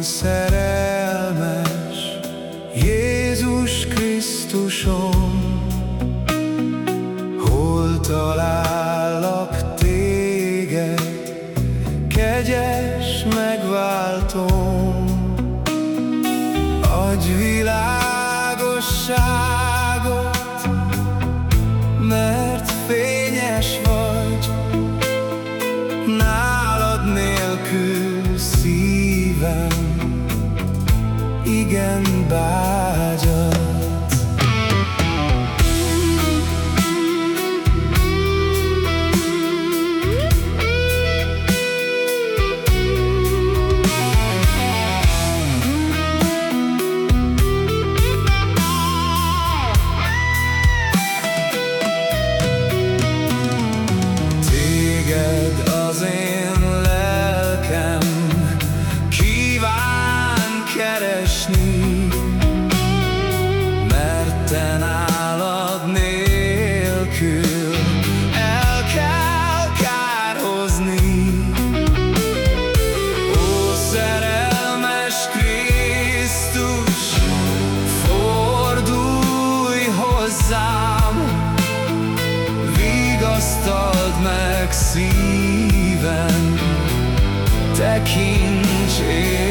én szerelmes Jézus Krisztusom. Hol talállak téged? Kegyes megváltom. Adj világosságot Mert fényes vagy. Nálad nélkül szívem. And by keresni, mert te nálad nélkül el kell kározni. Ó, szerelmes Krisztus, fordulj hozzám, vigasztald meg szívem, tekints én